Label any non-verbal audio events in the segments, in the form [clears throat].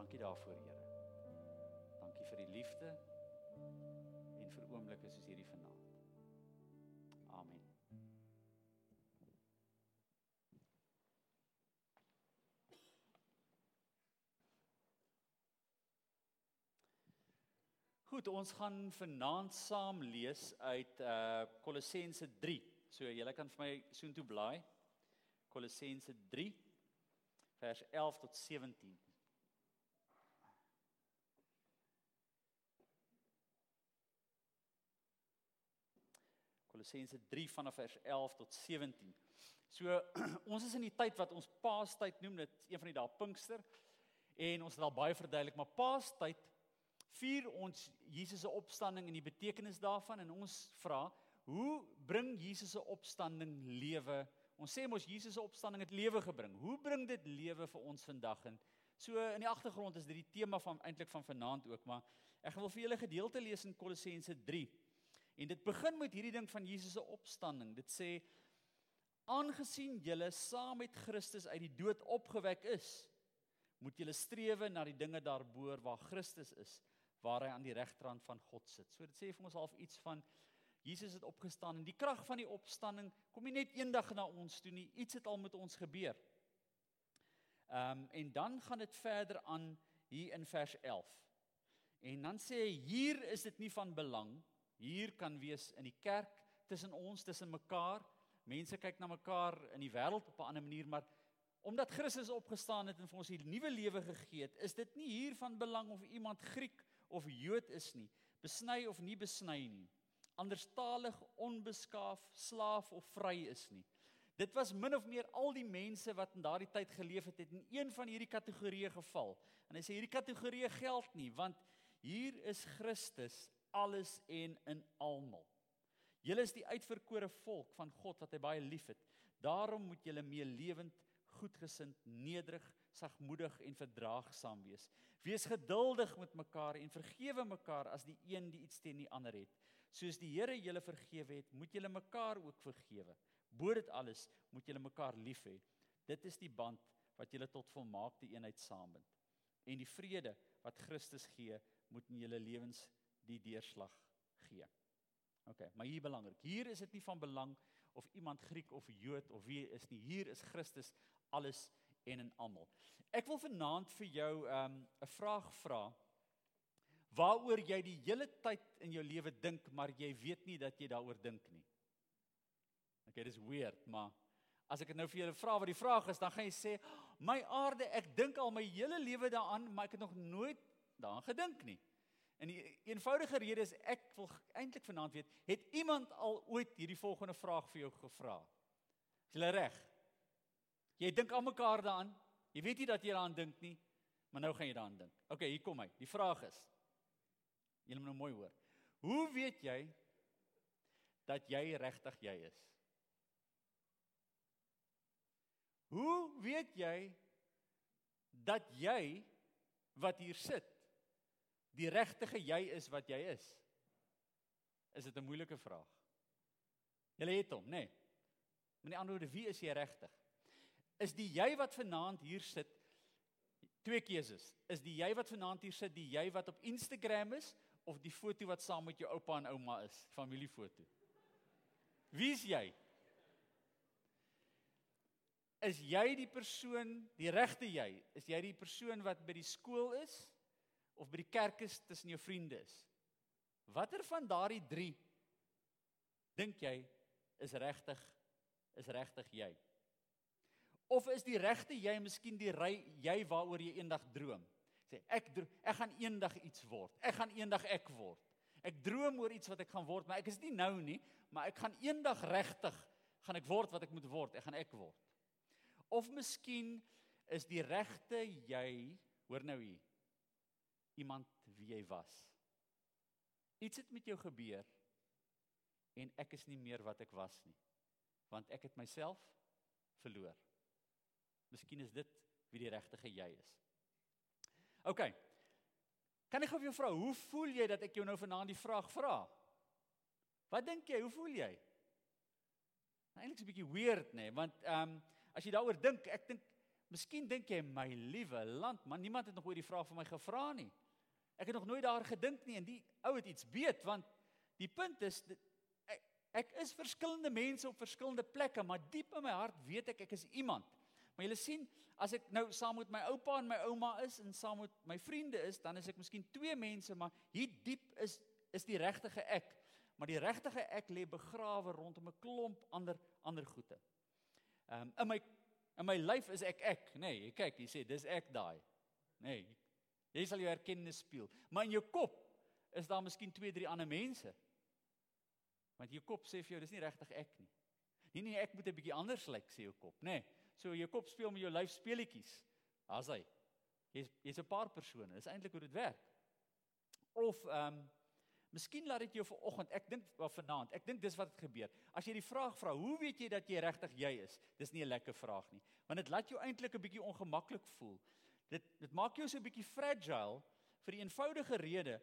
Dankie daarvoor, Here. Dankie vir die liefde en vir oomblikke soos hierdie vanaand. Amen. Goed, ons gaan vanaand saam lees uit uh Kolossense 3. So julle kan vir my soontoe blaai. Kolossense 3 vers 11 tot 17. Kolossense 3 vanaf vers 11 tot 17. So [clears throat] ons is in die tyd wat ons Paastyd noem, dit een van die dae Pinkster. En ons het al baie verduidelik, maar Paastyd vier ons Jesus se opstanding en die betekenis daarvan en ons vra, hoe bring Jesus se opstanding lewe? Ons sê mos Jesus se opstanding het lewe gebring. Hoe bring dit lewe vir ons vandag? En so in die agtergrond is dit die tema van eintlik van vanaand ook, maar ek wil vir julle gedeelte lees in Kolossense 3. En dit begin met hierdie ding van Jesus se opstanding. Dit sê aangesien julle saam met Christus uit die dood opgewek is, moet julle strewe na die dinge daarbo waar Christus is, waar hy aan die regterrand van God sit. So dit sê vir ons half iets van Jesus het opgestaan en die krag van die opstanding kom nie net eendag na ons toe nie, iets het al met ons gebeur. Ehm um, en dan gaan dit verder aan hier in vers 11. En dan sê hy hier is dit nie van belang hier kan wees in die kerk tussen ons tussen mekaar. Mense kyk na mekaar in die wêreld op 'n ander manier, maar omdat Christus opgestaan het en vir ons 'n nuwe lewe gegee het, is dit nie hier van belang of iemand Griek of Jood is nie, besny of nie besny nie, anderstalig, onbeskaaf, slaaf of vry is nie. Dit was min of meer al die mense wat in daardie tyd geleef het, het in een van hierdie kategorieë geval. En hy sê hierdie kategorieë geld nie, want hier is Christus alles en in almal. Julle is die uitverkore volk van God wat hy baie liefhet. Daarom moet julle meelewend, goedgesind, nederig, sagmoedig en verdraagsaam wees. Wees geduldig met mekaar en vergewe mekaar as die een die iets teen die ander het. Soos die Here julle vergewe het, moet julle mekaar ook vergewe. Bo dit alles moet julle mekaar lief hê. Dit is die band wat julle tot volmaakte eenheid saambind. En die vrede wat Christus gee, moet in julle lewens die deurslag gee. OK, maar hier belangrik. Hier is dit nie van belang of iemand Griek of Jood of wie is nie. Hier is Christus alles en in almal. Ek wil vanaand vir jou ehm, 'n um, vraag vra waaroor jy die hele tyd in jou lewe dink, maar jy weet nie dat jy daaroor dink nie. OK, dis weird, maar as ek dit nou vir julle vra wat die vraag is, dan gaan jy sê, "My aarde, ek dink al my hele lewe daaraan, maar ek het nog nooit daaraan gedink nie." En die eenvoudige rede is ek wil eintlik vanaand weet, het iemand al ooit hierdie volgende vraag vir jou gevra? Is jy reg? Jy dink al mekaar daaraan. Jy weet nie dat jy daaraan dink nie, maar nou gaan jy daaraan dink. OK, hier kom hy. Die vraag is Jy moet nou mooi hoor. Hoe weet jy dat jy regtig jy is? Hoe weet jy dat jy wat hier sit die regtige jy is wat jy is? Is dit 'n moeilike vraag? Jy het hom, nê? Nee. Met die ander woorde, wie is jy regtig? Is die jy wat vanaand hier sit twee keuses? Is die jy wat vanaand hier sit die jy wat op Instagram is of die foto wat saam met jou oupa en ouma is, familiefoto? Wie is jy? Is jy die persoon, die regte jy? Is jy die persoon wat by die skool is? Of by die kerk is tussen jou vriende is. Watter van daardie 3 dink jy is regtig is regtig jy? Of is die regte jy miskien die ry jy waaroor jy eendag droom? Sê ek droom, ek gaan eendag iets word. Ek gaan eendag ek word. Ek droom oor iets wat ek gaan word, maar ek is nie nou nie, maar ek gaan eendag regtig gaan ek word wat ek moet word. Ek gaan ek word. Of miskien is die regte jy, hoor nou hier iemand wie jy was. Iets het met jou gebeur en ek is nie meer wat ek was nie. Want ek het myself verloor. Miskien is dit wie die regte jy is. OK. Kan ek gou vir jou vra, hoe voel jy dat ek jou nou vanaand die vraag vra? Wat dink jy, hoe voel jy? Nou, Eintlik is 'n bietjie weird nê, nee, want ehm um, as jy daaroor dink, ek dink Miskien dink jy my liewe land, maar niemand het nog oor die vraag vir my gevra nie. Ek het nog nooit daar gedink nie en die ou het iets weet want die punt is ek, ek is verskillende mense op verskillende plekke, maar diep in my hart weet ek ek is iemand. Maar julle sien, as ek nou saam met my oupa en my ouma is en saam met my vriende is, dan is ek miskien twee mense, maar hier diep is is die regtige ek. Maar die regtige ek lê begrawe rondom 'n klomp ander ander goede. Ehm um, in my in my lyf is ek ek, nê. Nee, kyk, jy sê dis ek daai. Nê. Nee, jy sal jou herkennis speel. Maar in jou kop is daar miskien twee, drie ander mense. Want jou kop sê vir jou dis nie regtig ek nie. Nee nee, ek moet 'n bietjie anders lyk sê jou kop, nê. Nee, so jou kop speel met jou lyf speletjies. Daar's hy. Jy's jy's 'n paar persone. Dis eintlik hoe dit werk. Of ehm um, Miskien laat dit jou vanoggend, ek dink of vanaand, ek dink dis wat het gebeur. As jy die vraag vra, hoe weet jy dat jy regtig jy is? Dis nie 'n lekker vraag nie, want dit laat jou eintlik 'n bietjie ongemaklik voel. Dit dit maak jou so 'n bietjie fragile vir die eenvoudige rede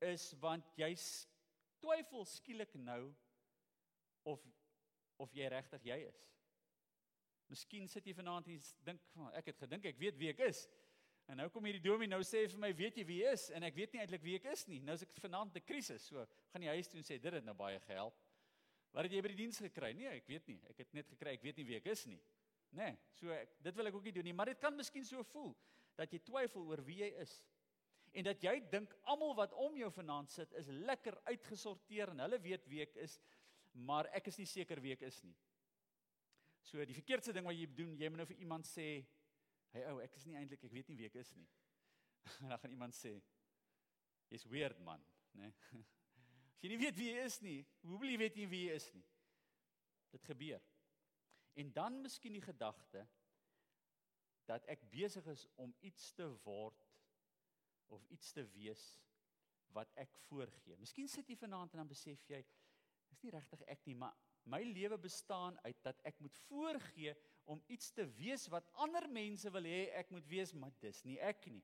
is want jy twyfel skielik nou of of jy regtig jy is. Miskien sit jy vanaand en dink ek het gedink ek weet wie ek is. En nou kom hierdie dominee nou sê vir my, weet jy wie hy is? En ek weet nie eintlik wie ek is nie. Nou is ek vanaand 'n krisis. So, gaan jy huis toe en sê dit het nou baie gehelp. Wat het jy by die diens gekry? Nee, ek weet nie. Ek het net gekry ek weet nie wie ek is nie. Nê. Nee, so ek, dit wil ek ook nie doen nie, maar dit kan miskien so voel dat jy twyfel oor wie jy is. En dat jy dink almal wat om jou vanaand sit is lekker uitgesorteer en hulle weet wie ek is, maar ek is nie seker wie ek is nie. So die verkeerdste ding wat jy doen, jy moet nou vir iemand sê, Hey ou, ek is nie eintlik, ek weet nie wie ek is nie. [laughs] En dan gaan iemand sê, jy's weird man, né? Nee? [laughs] As jy nie weet wie jy is nie, hoe wil jy weet nie wie jy is nie? Dit gebeur. En dan miskien die gedagte dat ek besig is om iets te word of iets te wees wat ek voorgee. Miskien sit jy vanaand en dan besef jy, dis nie regtig ek nie, maar my lewe bestaan uit dat ek moet voorgee om iets te wees wat ander mense wil hê ek moet wees, maar dis nie ek nie.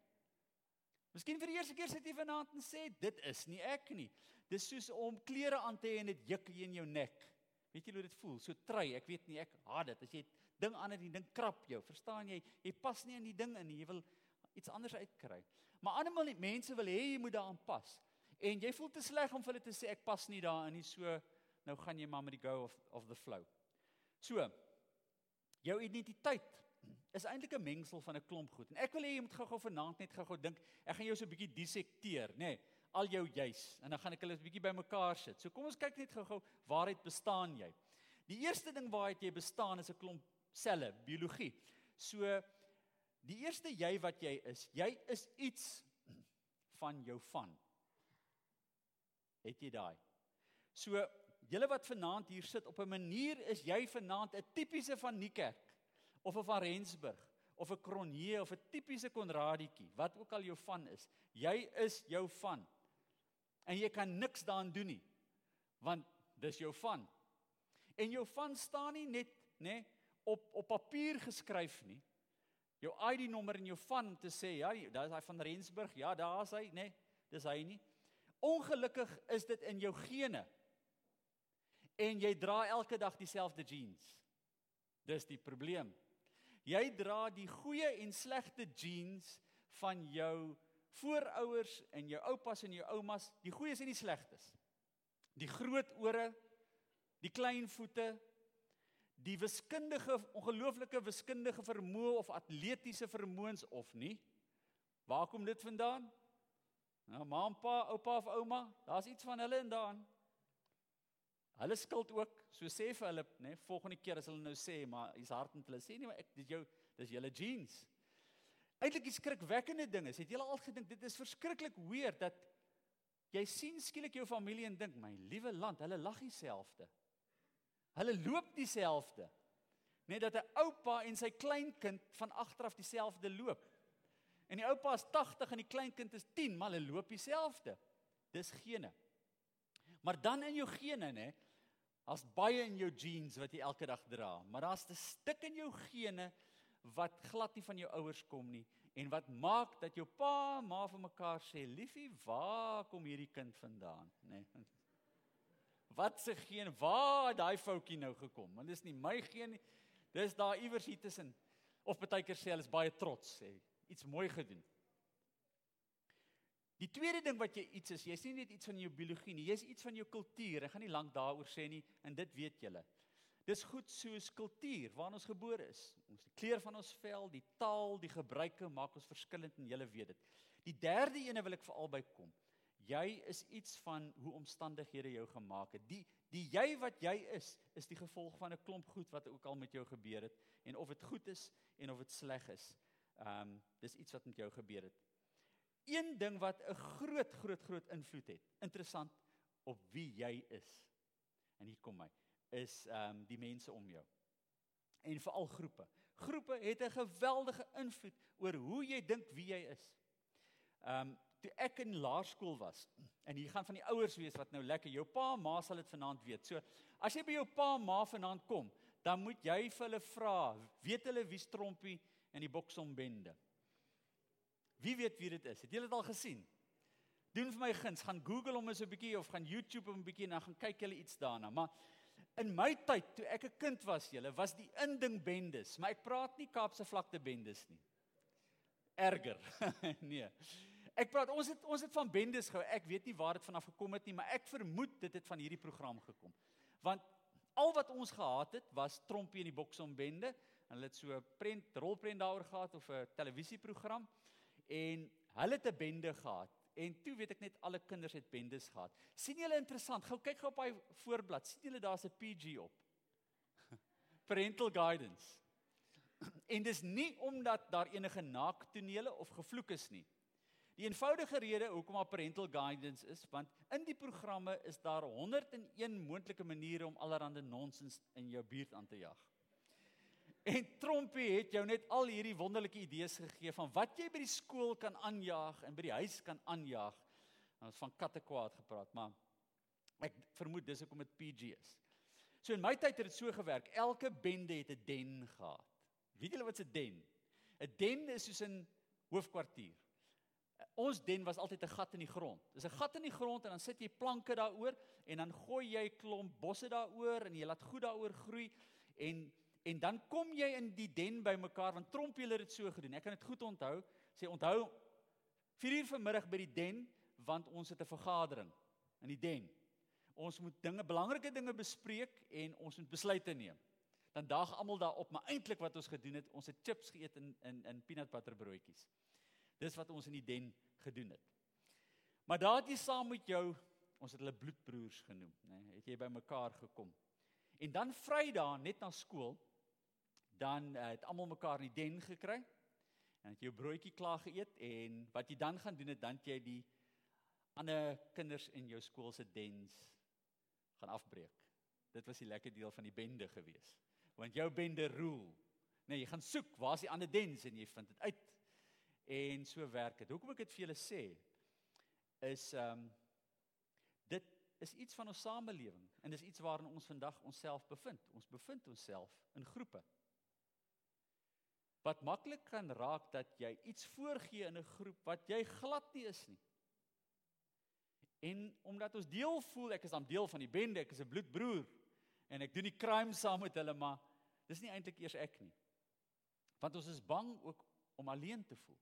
Miskien vir die eerste keer sit jy vanaand en sê dit is nie ek nie. Dis soos om klere aan te hê en dit juk in jou nek. Weet jy hoe dit voel? So trei, ek weet nie ek haat dit. As jy ding aan en die ding krap jou, verstaan jy? Jy pas nie in die ding in nie. Jy wil iets anders uitkry. Maar ander mense wil hê jy moet daaraan pas. En jy voel te sleg om vir hulle te sê ek pas nie daarin nie. So nou gaan jy maar met die go of of the flow. So, jou identiteit is eintlik 'n mengsel van 'n klomp goed. En ek wil hê jy moet gou-gou vanaand net gou-gou dink. Ek gaan jou so 'n bietjie dissekteer, nê? Nee, al jou jy's en dan gaan ek hulle 'n bietjie bymekaar sit. So kom ons kyk net gou-gou waaruit bestaan jy? Die eerste ding waaruit jy bestaan is 'n klomp selle, biologie. So die eerste jy wat jy is, jy is iets van jou van. Het jy daai? So julle wat vanaand hier sit op 'n manier is jy vanaand 'n tipiese van Niekerk of 'n van Rensburg of 'n Kronje of 'n tipiese Konradietjie wat ook al jou van is. Jy is jou van. En jy kan niks daaraan doen nie. Want dis jou van. En jou van staan nie net nê op op papier geskryf nie. Jou ID nommer en jou van te sê ja, daar's hy van Rensburg. Ja, daar's hy, nê. Dis hy nie. Ongelukkig is dit in jou gene en jy dra elke dag dieselfde jeans. Dis die probleem. Jy dra die goeie en slegte jeans van jou voorouers en jou oupas en jou oumas, die goeies en die slegtes. Die groot ore, die klein voete, die wiskundige ongelooflike wiskundige vermoë of atletiese vermoëns of nie. Waar kom dit vandaan? Nou ma en pa, oupa of ouma, daar's iets van hulle in daan. Hulle skuld ook, so sê vir hulle, nê, nee, volgende keer as hulle nou sê, maar hier's hart met hulle sê nie, maar ek dis jou, dis julle jeans. Eintlik is skrikwekkende dinge. Het julle al gedink dit is verskriklik weird dat jy sien skielik jou familie en dink, my liewe land, hulle lag dieselfde. Hulle loop dieselfde. Net dat 'n oupa en sy kleinkind van agter af dieselfde loop. En die oupa is 80 en die kleinkind is 10, maar hulle loop dieselfde. Dis gene. Maar dan in jou gene, nê, Daar's baie in jou genes wat jy elke dag dra, maar daar's 'n stuk in jou gene wat glad nie van jou ouers kom nie en wat maak dat jou pa en ma vir mekaar sê, "Liefie, waar kom hierdie kind vandaan?" nê. Nee. Wat se geen waar daai foutjie nou gekom? Want dis nie my geen nie. Dis daar iewers hier tussen. Of baie keer sê hulle is baie trots, sê iets mooi gedoen. Die tweede ding wat jy iets is, jy's nie net iets van jou biologie nie, jy's iets van jou kultuur. Ek gaan nie lank daaroor sê nie en dit weet julle. Dis goed soos kultuur waarin ons gebore is. Ons die kleur van ons vel, die taal, die gebruike maak ons verskillend en julle weet dit. Die derde ene wil ek veral bykom. Jy is iets van hoe omstandighede jou gemaak het. Die die jy wat jy is, is die gevolg van 'n klomp goed wat ook al met jou gebeur het en of dit goed is en of dit sleg is. Ehm um, dis iets wat met jou gebeur het een ding wat 'n groot groot groot invloed het. Interessant op wie jy is. En hier kom my is ehm um, die mense om jou. En veral groepe. Groepe het 'n geweldige invloed oor hoe jy dink wie jy is. Ehm um, toe ek in laerskool was en hier gaan van die ouers wees wat nou lekker jou pa en ma sal dit vanaand weet. So as jy by jou pa en ma vanaand kom, dan moet jy vir hulle vra, weet hulle wie strompie in die boksombende? Wie weet wie dit is? Het julle dit al gesien? Doen vir my guns, gaan Google hom eens 'n bietjie of gaan YouTube hom 'n bietjie en dan gaan kyk julle iets daarna. Maar in my tyd toe ek 'n kind was, julle was die inding bendes, maar ek praat nie Kaapse vlakte bendes nie. Erger. [laughs] nee. Ek praat ons het ons het van bendes gehou. Ek weet nie waar dit vanaf gekom het nie, maar ek vermoed dit het van hierdie program gekom. Want al wat ons gehad het was trompie in die boksom bende en hulle het so 'n prent rolprent daaroor gehad of 'n televisieprogram en hulle het 'n bende gehad en toe weet ek net alle kinders het bendes gehad. sien julle interessant? Gou kyk gou op daai voorblad. sien julle daar's 'n PG op. [laughs] Parental guidance. En dis nie omdat daar enige naaktonele of gevloek is nie. Die eenvoudige rede hoekom daar parental guidance is, want in die programme is daar 101 moontlike maniere om allerlei nonsens in jou buurt aan te jag. En Trompie het jou net al hierdie wonderlike idees gegee van wat jy by die skool kan aanjaag en by die huis kan aanjaag. Ons het van katte kwaad gepraat, maar ek vermoed dis hoekom dit PG is. So in my tyd het dit so gewerk. Elke bende het 'n den gehad. Weet julle wat 'n den? 'n Den is soos 'n hoofkwartier. Ons den was altyd 'n gat in die grond. Dis 'n gat in die grond en dan sit jy planke daaroor en dan gooi jy klomp bosse daaroor en jy laat goed daaroor groei en En dan kom jy in die den bymekaar want Tromp het dit so gedoen. Ek kan dit goed onthou. Sê onthou 4uur vanmiddag by die den want ons het 'n vergadering in die den. Ons moet dinge belangrike dinge bespreek en ons moet besluite neem. Dan daag almal daarop, maar eintlik wat ons gedoen het, ons het chips geëet in in in peanut butter broodjies. Dis wat ons in die den gedoen het. Maar daar het jy saam met jou, ons het hulle bloedbroers genoem, nê, nee, het jy bymekaar gekom. En dan Vrydag net na skool dan uh, het almal mekaar in die den gekry. En het jou broodjie klaar geëet en wat jy dan gaan doen het dan jy die ander kinders in jou skool se dens gaan afbreek. Dit was die lekker deel van die bende gewees. Want jou bende rule. Nee, jy gaan soek, waar's die ander dens en jy vind dit uit. En so werk dit. Hoekom ek dit vir julle sê is ehm um, dit is iets van ons samelewing en dis iets waarin ons vandag onsself bevind. Ons bevind onsself in groepe wat maklik kan raak dat jy iets voorgee in 'n groep wat jy glad nie is nie. En omdat ons deel voel, ek is dan deel van die bende, ek is 'n bloedbroer en ek doen die crime saam met hulle, maar dis nie eintlik eers ek nie. Want ons is bang ook om alleen te voel.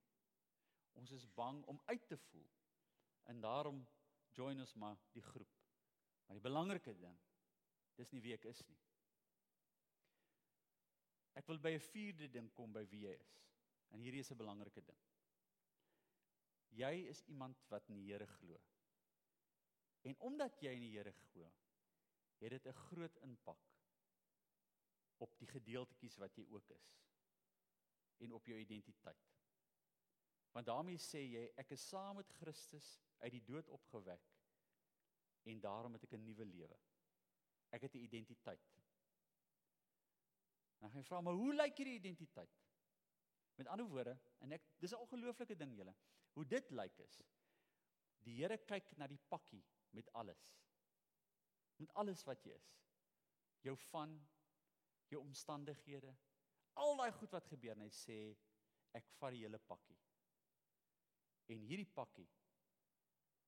Ons is bang om uit te voel. En daarom join ons maar die groep. Maar die belangrike ding, dis nie wie ek is nie. Ek wil by 'n vierde ding kom by wie jy is. En hierdie is 'n belangrike ding. Jy is iemand wat in die Here glo. En omdat jy in die Here glo, het dit 'n groot impak op die gedeeltetjies wat jy ook is en op jou identiteit. Want daarmee sê jy ek is saam met Christus uit die dood opgewek en daarom het ek 'n nuwe lewe. Ek het 'n identiteit. Dan gaan jy vra, maar hoe lyk hierdie identiteit? Met ander woorde, en ek dis 'n ongelooflike ding julle. Hoe dit lyk is die Here kyk na die pakkie met alles. Met alles wat jy is. Jou van jou omstandighede, al daai goed wat gebeur en hy sê ek vat die hele pakkie. En hierdie pakkie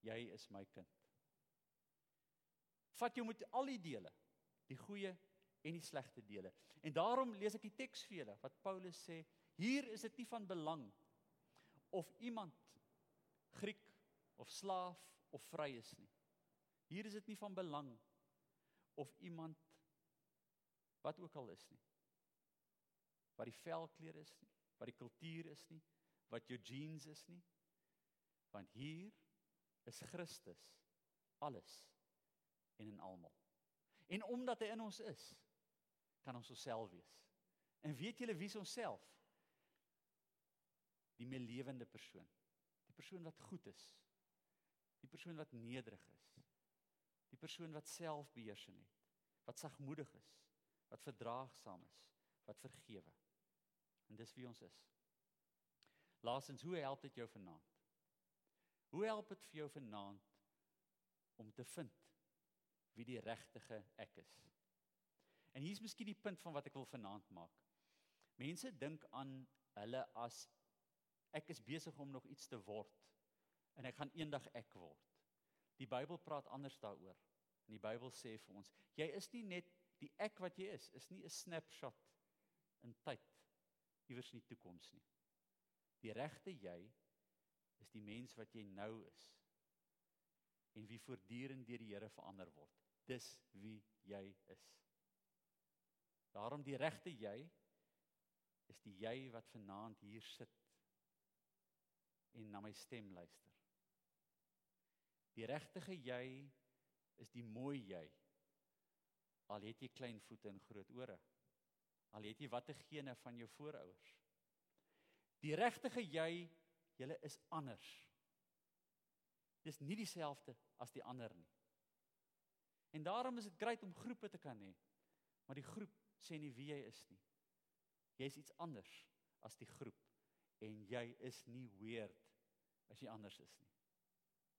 jy is my kind. Vat jou met al die dele, die goeie en die slegte dele. En daarom lees ek die teks vir julle wat Paulus sê, hier is dit nie van belang of iemand Griek of slaaf of vry is nie. Hier is dit nie van belang of iemand wat ook al is nie. Wat die velkleur is nie, wat die kultuur is nie, wat jou jeans is nie. Want hier is Christus alles en in almal. En omdat hy in ons is, kan ons osself wees. En weet julle wie is ons self? Die meer lewende persoon. Die persoon wat goed is. Die persoon wat nederig is. Die persoon wat selfbeheersing het, wat sagmoedig is, wat verdraagsaam is, wat vergewe. En dis wie ons is. Laasens, hoe help dit jou vanaand? Hoe help dit vir jou vanaand om te vind wie die regtige ek is? En hier's miskien die punt van wat ek wil vanaand maak. Mense dink aan hulle as ek is besig om nog iets te word en ek gaan eendag ek word. Die Bybel praat anders daaroor. En die Bybel sê vir ons, jy is nie net die ek wat jy is, is nie 'n snapshot in tyd iewers in die toekoms nie. Die regte jy is die mens wat jy nou is en wie voortdurend deur die Here verander word. Dis wie jy is. Daarom die regte jy is die jy wat vanaand hier sit en na my stem luister. Die regtige jy is die mooi jy. Al het jy klein voete en groot ore. Al het jy watte gene van jou voorouers. Die regtige jy, julle is anders. Dis nie dieselfde as die ander nie. En daarom is dit grait om groepe te kan hê. Maar die groep sê nie wie jy is nie. Jy's iets anders as die groep en jy is nie weird as jy anders is nie.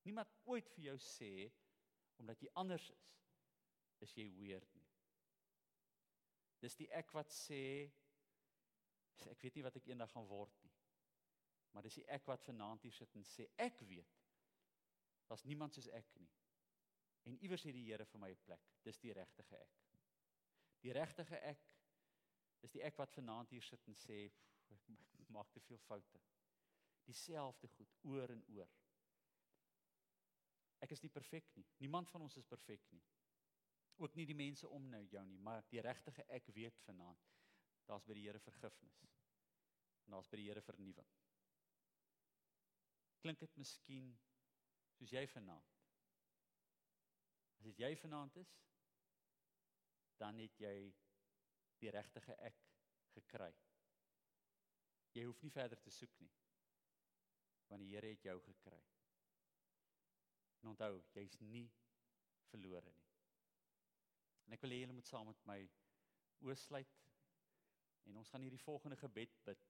Niemand ooit vir jou sê omdat jy anders is is jy weird nie. Dis die ek wat sê ek weet nie wat ek eendag gaan word nie. Maar dis ek wat vanaand hier sit en sê ek weet. Daar's niemand soos ek nie. En iewers het die Here vir my 'n plek. Dis die regtige ek. Die regtige ek is die ek wat vanaand hier sit en sê ek maak te veel foute. Dieselfde goed oor en oor. Ek is nie perfek nie. Niemand van ons is perfek nie. Ook nie die mense om nou jou nie, maar die regtige ek weet vanaand daar's by die Here vergifnis. En daar's by die Here vernuwing. Klink dit miskien soos jy vanaand? As dit jy vanaand is, dan het jy die regtige ek gekry. Jy hoef nie verder te soek nie. Want die Here het jou gekry. En onthou, jy's nie verlore nie. En ek wil hê julle moet saam met my oosluit en ons gaan hierdie volgende gebed bid.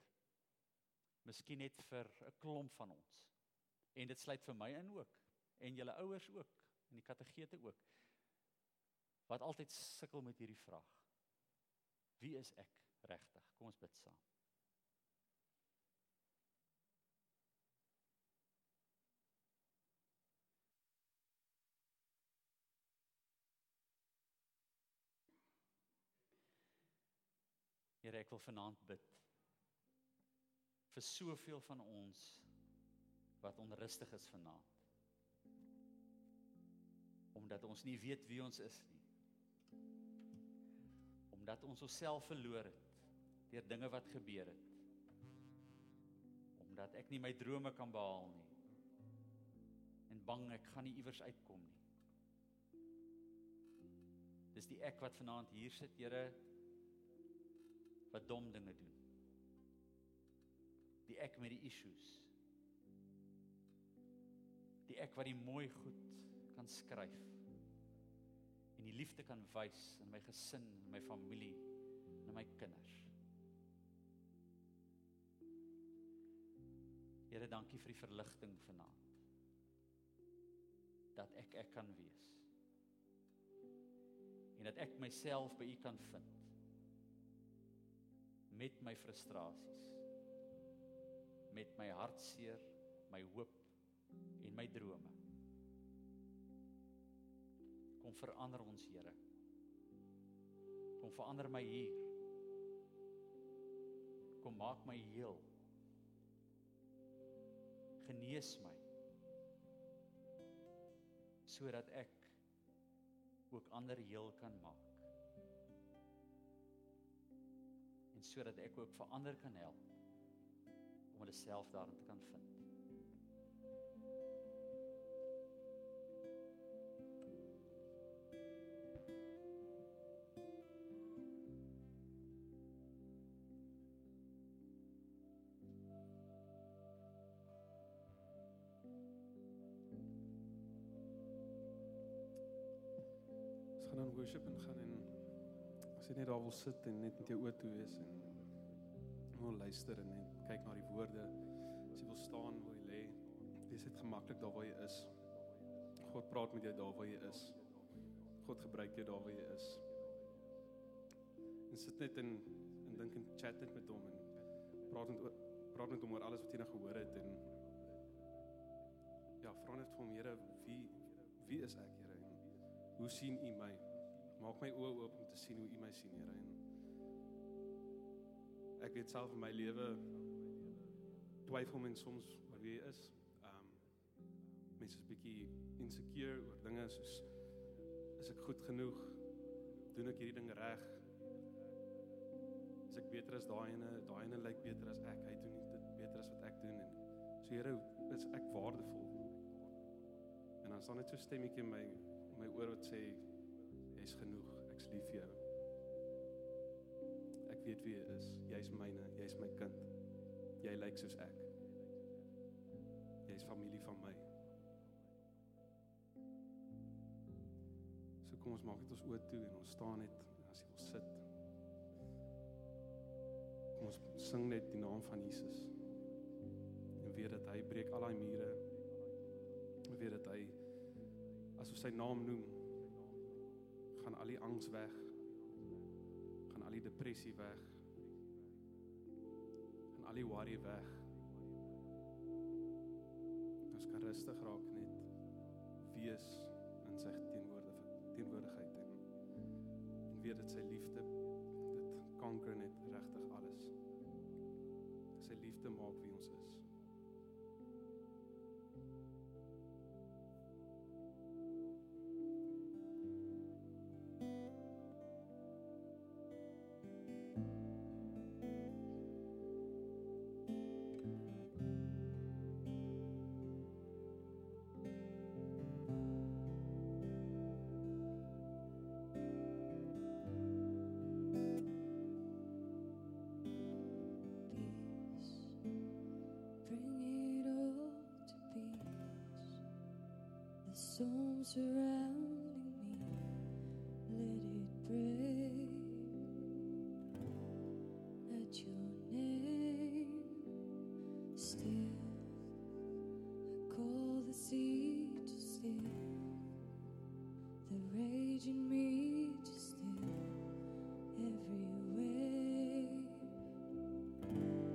Miskien net vir 'n klomp van ons. En dit sluit vir my in ook en julle ouers ook en die kategete ook. Wat altyd sukkel met hierdie vraag. Wie is ek regtig? Kom ons bid saam. Here, ek wil vanaand bid vir soveel van ons wat onrustig is vanaand. Omdat ons nie weet wie ons is nie. Omdat ons onsself verloor het deur dinge wat gebeur het. Omdat ek nie my drome kan behaal nie. En bang ek gaan nie iewers uitkom nie. Dis die ek wat vanaand hier sit, Here, wat dom dinge doen. Die ek met die issues. Ek wat die mooi goed kan skryf. En die liefde kan wys in my gesin, in my familie, in my kinders. Here, dankie vir die verligting vanaand. Dat ek ek kan wees. En dat ek myself by U kan vind met my frustrasies met my hartseer my hoop my drome kom verander ons Here kom verander my hier. Kom maak my heel. Genees my. Sodat ek ook ander heel kan maak. En sodat ek ook vir ander kan help om hulle self daarin te kan vind. Worship en gaan en as jy net daar wil sit en net met jou oë toe wees en wil luister en net kyk na die woorde. As jy wil staan, wil jy lê. Wees dit gemaklik daar waar jy is. God praat met jou daar waar jy is. God gebruik jou daar waar jy is. En sit net en en dink en chat net met hom en praat met praat met hom oor alles wat jy nou gehoor het en ja, vra net vir hom, Here, wie wie is ek, Here? En hoe sien U my? Maak my oë oop om te sien hoe U my sien, Here. En ek weet self in my lewe twyfel mens soms oor wie jy is. Um mense is bietjie insecure oor dinge soos is ek goed genoeg? Doen ek hierdie ding reg? Is ek beter as daai ene? Daai ene lyk beter as ek. Hy doen nie dit beter as wat ek doen en so Here, is ek waardevol? En dan staan net so stemmetjie in my in my oor wat sê jy's genoeg. Ek's lief vir jou. Ek weet wie jy is. Jy's myne. Jy's my kind. Jy lyk soos ek. Jy's familie van my. So kom ons maak dit ons oë toe en ons staan net as jy wil sit. Kom ons sing net die naam van Jesus. En weet dat hy breek al daai mure. Weet dat hy as ons sy naam noem, gaan al die angs weg. Gaan al die depressie weg. Gaan al die worry weg. Ons kan rustig raak net wees in sy teenwoordigheid teenwoordigheid en en weet dat sy liefde dit kanker net regtig alles. Sy liefde maak wie ons is. storm surrounds